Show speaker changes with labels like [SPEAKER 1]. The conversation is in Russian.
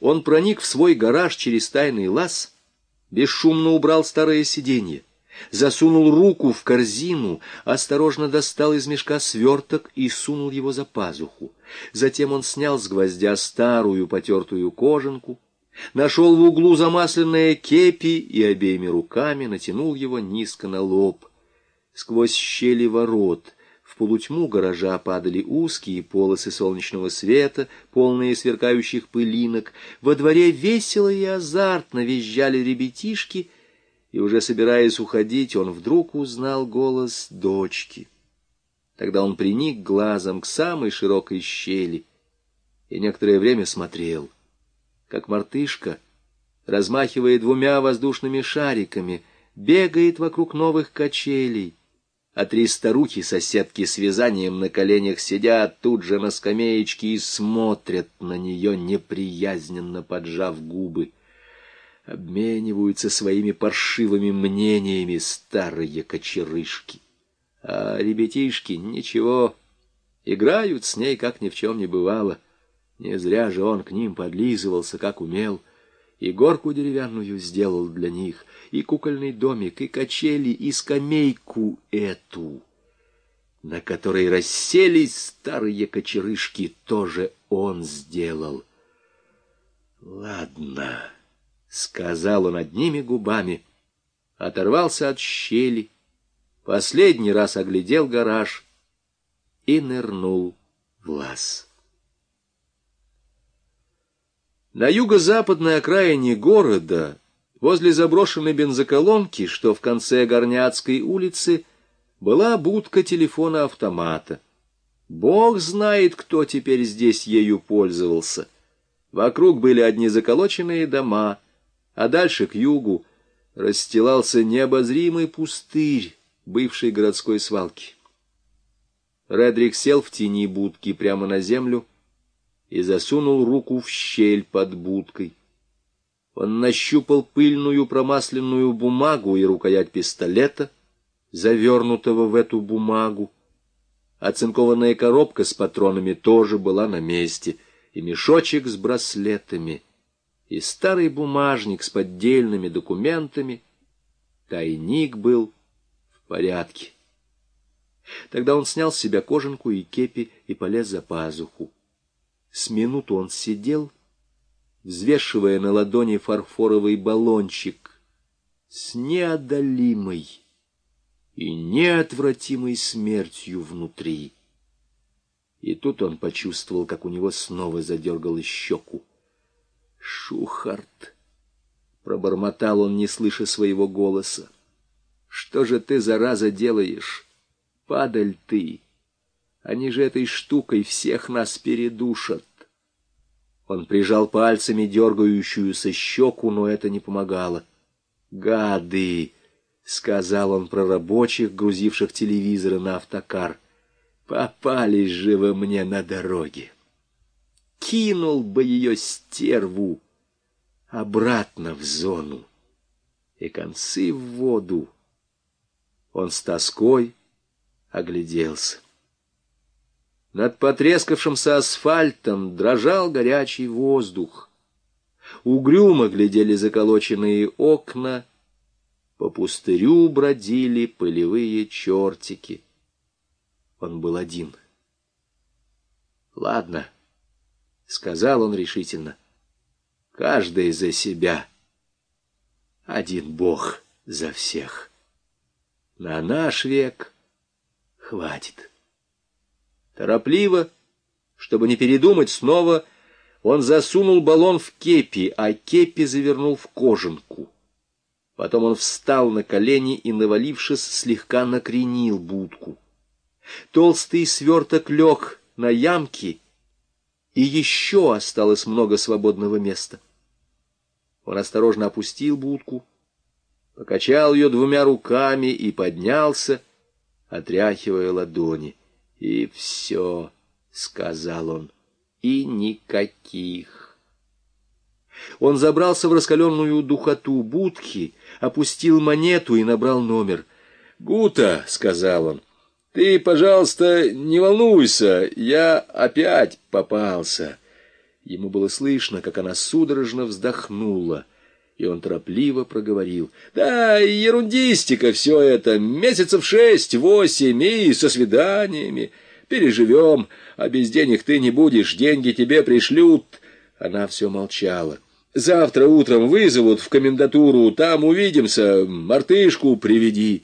[SPEAKER 1] Он проник в свой гараж через тайный лаз, бесшумно убрал старое сиденье, засунул руку в корзину, осторожно достал из мешка сверток и сунул его за пазуху. Затем он снял с гвоздя старую потертую кожанку, нашел в углу замасленное кепи и обеими руками натянул его низко на лоб. Сквозь щели ворот в полутьму гаража падали узкие полосы солнечного света, полные сверкающих пылинок. Во дворе весело и азартно визжали ребятишки, и уже собираясь уходить, он вдруг узнал голос дочки. Тогда он приник глазом к самой широкой щели и некоторое время смотрел — как мартышка, размахивая двумя воздушными шариками, бегает вокруг новых качелей, а три старухи-соседки с вязанием на коленях сидят тут же на скамеечке и смотрят на нее, неприязненно поджав губы. Обмениваются своими паршивыми мнениями старые кочерышки. А ребятишки ничего, играют с ней, как ни в чем не бывало — не зря же он к ним подлизывался, как умел, и горку деревянную сделал для них, и кукольный домик, и качели, и скамейку эту, на которой расселись старые кочерышки, тоже он сделал. «Ладно», — сказал он одними губами, оторвался от щели, последний раз оглядел гараж и нырнул в лаз. На юго-западной окраине города, возле заброшенной бензоколонки, что в конце Горняцкой улицы, была будка телефона-автомата. Бог знает, кто теперь здесь ею пользовался. Вокруг были одни заколоченные дома, а дальше к югу расстилался необозримый пустырь бывшей городской свалки. Редрик сел в тени будки прямо на землю, и засунул руку в щель под будкой. Он нащупал пыльную промасленную бумагу и рукоять пистолета, завернутого в эту бумагу. Оцинкованная коробка с патронами тоже была на месте, и мешочек с браслетами, и старый бумажник с поддельными документами. Тайник был в порядке. Тогда он снял с себя кожанку и кепи и полез за пазуху. С минуту он сидел, взвешивая на ладони фарфоровый баллончик с неодолимой и неотвратимой смертью внутри. И тут он почувствовал, как у него снова задергало щеку. «Шухарт!» — пробормотал он, не слыша своего голоса. «Что же ты, зараза, делаешь? Падаль ты!» Они же этой штукой всех нас передушат. Он прижал пальцами дергающуюся щеку, но это не помогало. «Гады!» — сказал он про рабочих, грузивших телевизоры на автокар. «Попались же вы мне на дороге! Кинул бы ее стерву обратно в зону и концы в воду!» Он с тоской огляделся. Над потрескавшимся асфальтом дрожал горячий воздух. Угрюмо глядели заколоченные окна, по пустырю бродили пылевые чертики. Он был один. «Ладно», — сказал он решительно, — «каждый за себя, один Бог за всех. На наш век хватит». Торопливо, чтобы не передумать снова, он засунул баллон в кепи, а кепи завернул в кожанку. Потом он встал на колени и, навалившись, слегка накренил будку. Толстый сверток лег на ямки, и еще осталось много свободного места. Он осторожно опустил будку, покачал ее двумя руками и поднялся, отряхивая ладони. И все, — сказал он, — и никаких. Он забрался в раскаленную духоту будки, опустил монету и набрал номер. «Гута», — сказал он, — «ты, пожалуйста, не волнуйся, я опять попался. Ему было слышно, как она судорожно вздохнула, и он торопливо проговорил. «Да, ерундистика все это, месяцев шесть-восемь, и со свиданиями. Переживем, а без денег ты не будешь, деньги тебе пришлют». Она все молчала. «Завтра утром вызовут в комендатуру, там увидимся, мартышку приведи».